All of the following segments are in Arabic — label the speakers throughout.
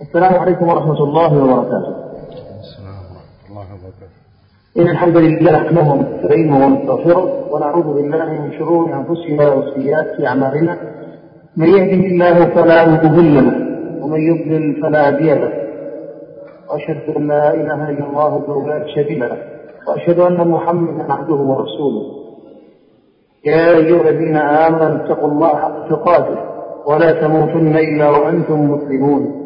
Speaker 1: السلام عليكم ورحمة الله وبركاته.
Speaker 2: السلام ورحمة الله وبركاته.
Speaker 1: إن الحمد لله نحمده ونستعينه ونستغفره ونعوذ بالله من شرور أنفسنا وسيئات أعمالنا. من يهده الله فلا مضل له ومن يضلل فلا هادي له. وأشهد أن لا إله إلا الله وحده لا شريك له. وأشهد أن محمدا عبده ورسوله. يا أيها الذين آمنوا اتقوا الله حق تقاته ولا تموتن إلا وأنتم مسلمون.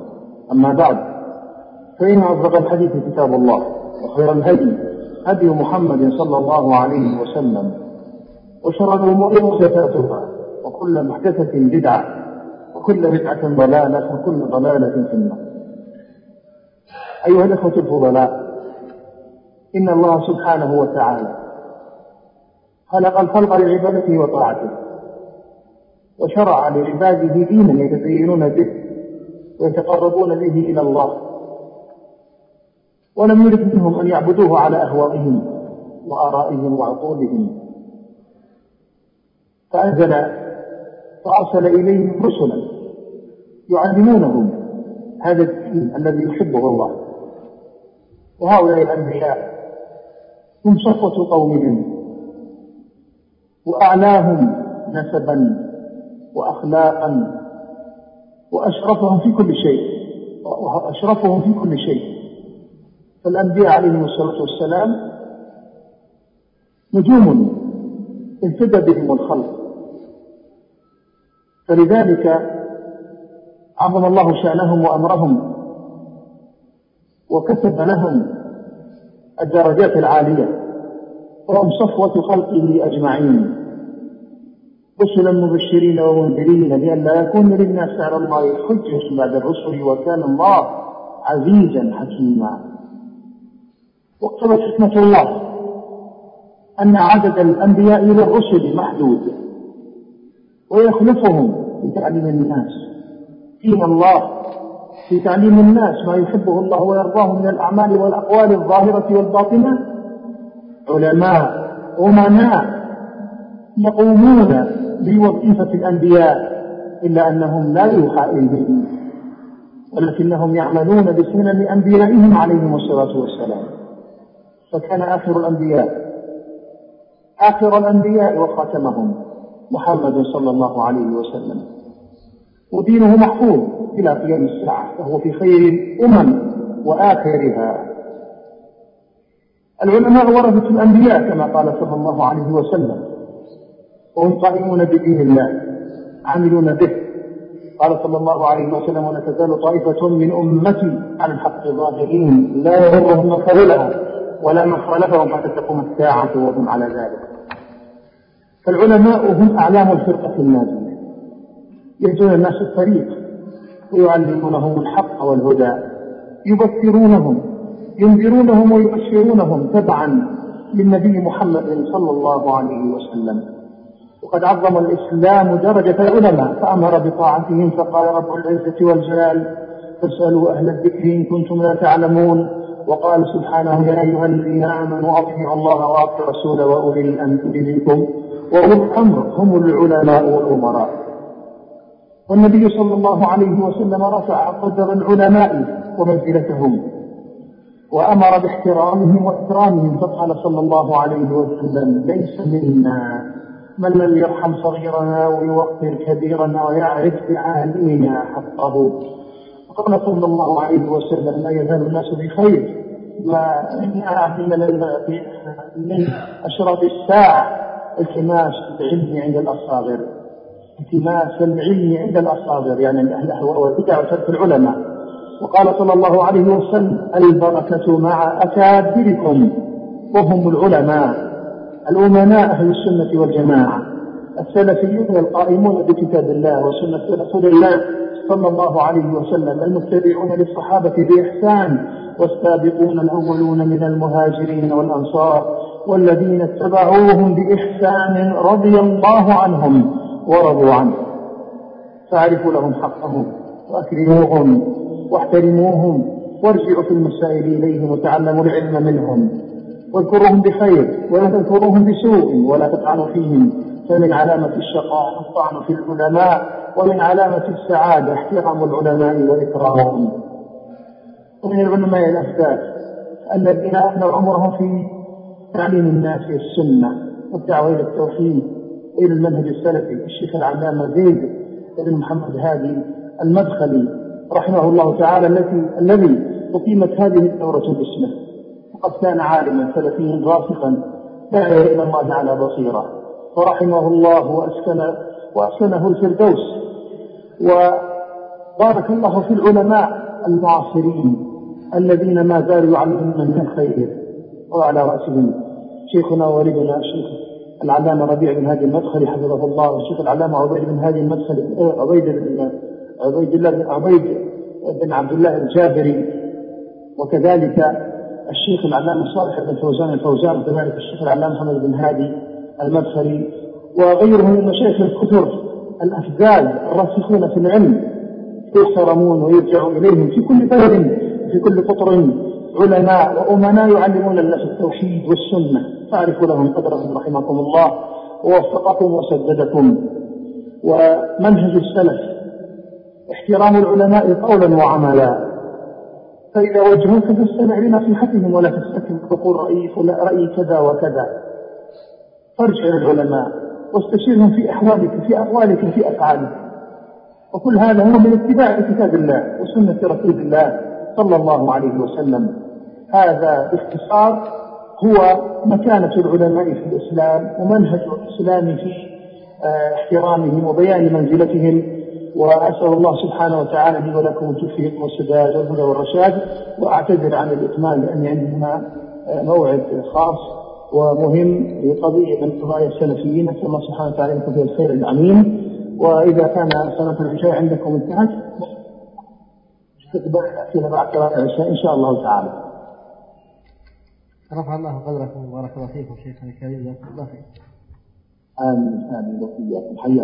Speaker 1: أما بعد فإن أصدق الحديث كتاب الله وخير الهدي هدي محمد صلى الله عليه وسلم وشر الأمور محدثاتها وكل محدثة بدعة وكل بدعة ضلالة وكل ضلالة في النار. أيها الأخوة الفضلاء إن الله سبحانه وتعالى خلق الخلق لعبادته وطاعته وشرع لعباده دينا يتدينون به. ويتقربون به إلى الله. ولم يرد منهم أن يعبدوه على أهوائهم وآرائهم وعقولهم. فأنزل وأرسل إليهم رسلا يعلمونهم هذا الدين الذي يحبه الله. وهؤلاء الأنبياء هم صفوة قومهم وأعلاهم نسبا وأخلاقا وأشرفهم في كل شيء. وأشرفهم في كل شيء. فالأنبياء عليهم الصلاة والسلام نجوم اهتدى بهم الخلق. فلذلك عظم الله شأنهم وأمرهم وكتب لهم الدرجات العالية. وهم صفوة خلقه أجمعين. رسلا مبشرين ومنذرين لئلا يكون للناس على الله حجة بعد الرسل وكان الله عزيزا حكيما. واقتضت حكمة الله أن عدد الأنبياء للرسل محدود ويخلفهم في تعليم الناس. فينا الله في تعليم الناس ما يحبه الله ويرضاه من الأعمال والأقوال الظاهرة والباطنة. علماء أمناء يقومون بوظيفة الأنبياء إلا أنهم لا يوحى إليهم ولكنهم يعملون بسنن أنبيائهم عليهم الصلاة والسلام. فكان آخر الأنبياء آخر الأنبياء وخاتمهم محمد صلى الله عليه وسلم. ودينه محفوظ إلى قيام الساعة فهو في خير الأمم وآخرها. العلماء ورثة الأنبياء كما قال صلى الله عليه وسلم. وهم قائمون بدين الله عاملون به. قال صلى الله عليه وسلم ولا تزال طائفة من أمتي على الحق ظاهرين لا يضرهم من خذلهم ولا من خالفهم حتى تقوم الساعة وهم على ذلك. فالعلماء هم أعلام الفرقة الناجية يهدون الناس الطريق ويعلمونهم الحق والهدى يبشرونهم ينذرونهم ويبشرونهم تبعا للنبي محمد صلى الله عليه وسلم. وقد عظم الإسلام درجة العلماء فأمر بطاعتهم فقال رب العزة والجلال فاسألوا أهل الذكر إن كنتم لا تعلمون وقال سبحانه يا أيها الذين آمنوا أطيعوا الله وأطيعوا الرسول وأولي الأمر منكم وأولي الأمر هم العلماء والأمراء والنبي صلى الله عليه وسلم رفع قدر العلماء ومنزلتهم وأمر باحترامهم وإكرامهم فقال صلى الله عليه وسلم ليس منا من لم يرحم صغيرنا ويوقر كبيرنا ويعرف بعالمنا حقه وقال صلى الله عليه وسلم لا يزال الناس بخير. ما من أشراط الساعة التماس العلم عند الأصاغر التماس العلم عند الأصاغر يعني أهل الأهواء والبدع وترك العلماء. وقال صلى الله عليه وسلم البركة مع أكابركم وهم العلماء. الأمناء أهل السنة والجماعة. السلفيون القائمون بكتاب الله وسنة رسول الله صلى الله عليه وسلم المتبعون للصحابة بإحسان والسابقون الأولون من المهاجرين والأنصار والذين اتبعوهم بإحسان رضي الله عنهم ورضوا عنه. فاعرفوا لهم حقهم وأكرموهم واحترموهم وارجعوا في المسائل إليهم وتعلموا العلم منهم. واذكروهم بخير ولا تذكروهم بسوء ولا تطعنوا فيهم. فمن علامة الشقاء الطعن في العلماء ومن علامة السعادة احترام العلماء وإكرامهم ومن العلماء الأسباب الذين أفنوا عمرهم في تعليم الناس السنة والدعوة إلى التوحيد وإلى المنهج السلفي. الشيخ العلامة زيد بن محمد هادي المدخلي رحمه الله تعالى التي الذي أقيمت هذه الدورة باسمه. وقد كان عالما سلفيا راسخا داعيا إلى الله على بصيرة فرحمه الله وأسكن وأسكنه الفردوس. وبارك الله في العلماء المعاصرين الذين ما زالوا يعلمون من الخير وعلى رأسهم. شيخنا ووالدنا الشيخ العلامة ربيع بن هادي المدخلي حفظه الله والشيخ العلامة عبيد بن هادي المدخلي عبيد بن عبيد الله بن عبيد بن عبد الله الجابري. وكذلك الشيخ العلامة صالح بن فوزان الفوزان وكذلك الشيخ العلامة محمد بن هادي المدخلي وغيرهم من المشايخ الكثر الأفذاذ الراسخون في العلم يحترمون ويرجع إليهم في كل بلد في كل قطر. علماء وأمناء يعلمون الناس التوحيد والسنة. فأعرفوا لهم قدرهم رحمكم الله ووفقكم وسددكم. ومنهج السلف احترام العلماء قولا وعملا. فإذا وجهوك فاستمع لنصيحتهم ولا تستكن تقول رأيي رأيي كذا وكذا. فارجع العلماء واستشيرهم في أحوالك في أقوالك في أفعالك. وكل هذا هو من اتباع كتاب الله وسنة رسول الله صلى الله عليه وسلم. هذا باختصار هو مكانة العلماء في الإسلام ومنهج الإسلام في آه، احترامهم وبيان منزلتهم وأسأل الله سبحانه وتعالى لي ولكم التوفيق والسداد والهدى والرشاد وأعتذر عن الإكمال لأني عندنا آه، موعد خاص ومهم لقضية من قضايا السلفيين نسأل الله سبحانه وتعالى يكون فيها الخير العميم وإذا كان صلاة العشاء عندكم انتهت استقبال الأسئلة بعد صلاة العشاء إن شاء الله تعالى.
Speaker 3: رفع الله قدركم وبارك الله فيكم شيخنا الكريم جزاكم الله خير.
Speaker 1: آمين آمين وإياكم حياكم